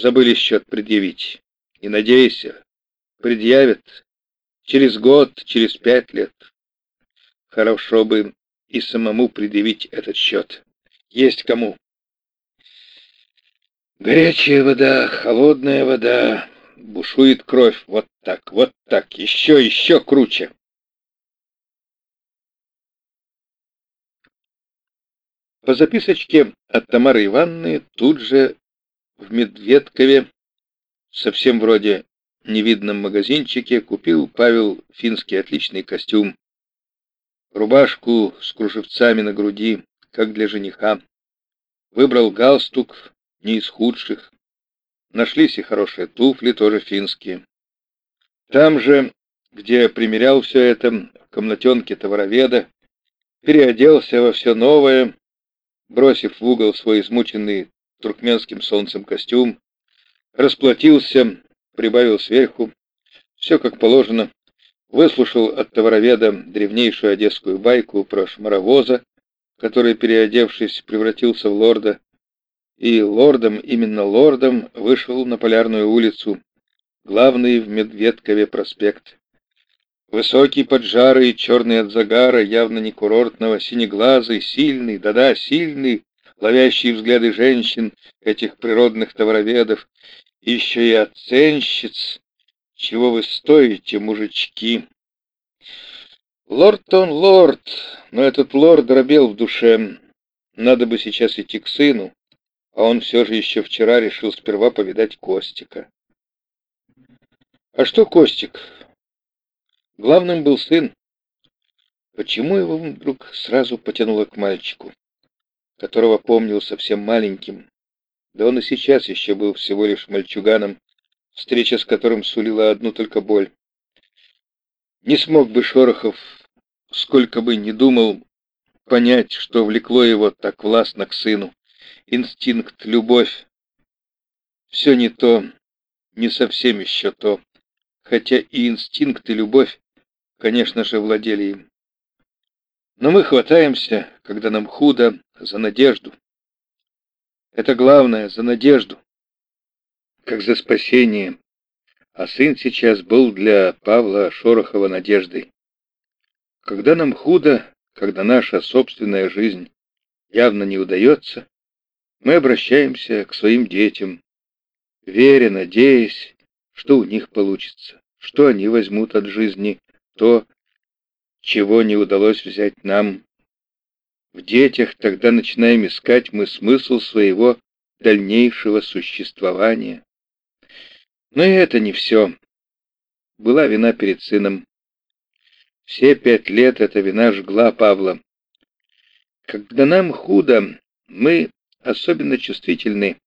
Забыли счет предъявить. Не надейся. Предъявят. Через год, через пять лет. Хорошо бы и самому предъявить этот счет. Есть кому. Горячая вода, холодная вода, бушует кровь. Вот так, вот так, еще, еще круче. По записочке от Тамары Ивановны тут же в Медведкове, совсем вроде невидном магазинчике, купил Павел финский отличный костюм, рубашку с кружевцами на груди, как для жениха. Выбрал галстук, не из худших. Нашлись и хорошие туфли, тоже финские. Там же, где примерял все это, в комнатенке товароведа, переоделся во все новое, бросив в угол свой измученный туркменским солнцем костюм, расплатился, прибавил сверху, все как положено, выслушал от товароведа древнейшую одесскую байку про шмаровоза, который, переодевшись, превратился в лорда, и лордом, именно лордом, вышел на Полярную улицу, главный в Медведкове проспект. Высокий, поджарый, черный от загара, явно не курортного, синеглазый, сильный, да-да, сильный, ловящий взгляды женщин, этих природных товароведов, еще и оценщиц, чего вы стоите, мужички. Лорд он лорд, но этот лорд дробел в душе. Надо бы сейчас идти к сыну, а он все же еще вчера решил сперва повидать Костика. А что Костик? Главным был сын. Почему его вдруг сразу потянуло к мальчику, которого помнил совсем маленьким? Да он и сейчас еще был всего лишь мальчуганом, встреча с которым сулила одну только боль. Не смог бы Шорохов, сколько бы ни думал, понять, что влекло его так властно к сыну. Инстинкт, любовь. Все не то, не совсем еще то, хотя и инстинкт, и любовь конечно же, владели им. Но мы хватаемся, когда нам худо, за надежду. Это главное, за надежду, как за спасение. А сын сейчас был для Павла Шорохова надеждой. Когда нам худо, когда наша собственная жизнь явно не удается, мы обращаемся к своим детям, веря, надеясь, что у них получится, что они возьмут от жизни то, чего не удалось взять нам. В детях тогда начинаем искать мы смысл своего дальнейшего существования. Но и это не все. Была вина перед сыном. Все пять лет эта вина жгла Павла. Когда нам худо, мы особенно чувствительны.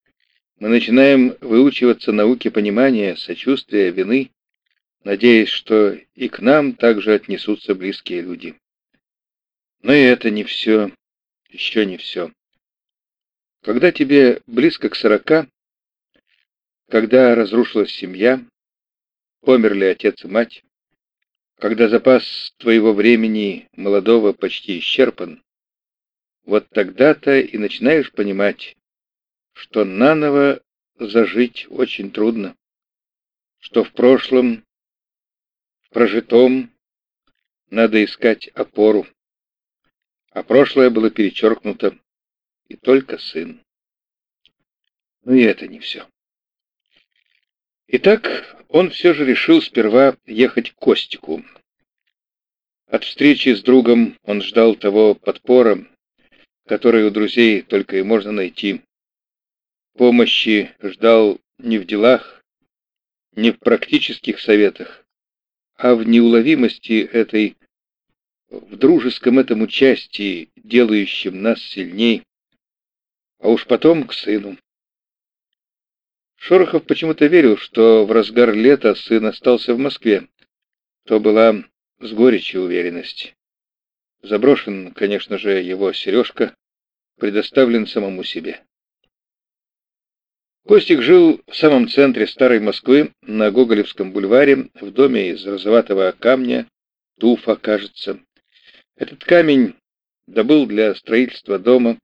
Мы начинаем выучиваться науке понимания, сочувствия, вины надеясь, что и к нам также отнесутся близкие люди. Но и это не все, еще не все. Когда тебе близко к сорока, когда разрушилась семья, померли отец и мать, когда запас твоего времени молодого почти исчерпан, вот тогда-то и начинаешь понимать, что наново зажить очень трудно, что в прошлом прожитом надо искать опору. А прошлое было перечеркнуто, и только сын. Но и это не все. Итак, он все же решил сперва ехать к Костику. От встречи с другом он ждал того подпора, который у друзей только и можно найти. Помощи ждал не в делах, не в практических советах, а в неуловимости этой, в дружеском этом участии, делающем нас сильней, а уж потом к сыну. Шорохов почему-то верил, что в разгар лета сын остался в Москве. То была с горечью уверенность. Заброшен, конечно же, его сережка, предоставлен самому себе. Костик жил в самом центре старой Москвы, на Гоголевском бульваре, в доме из розоватого камня, туфа, кажется. Этот камень добыл для строительства дома,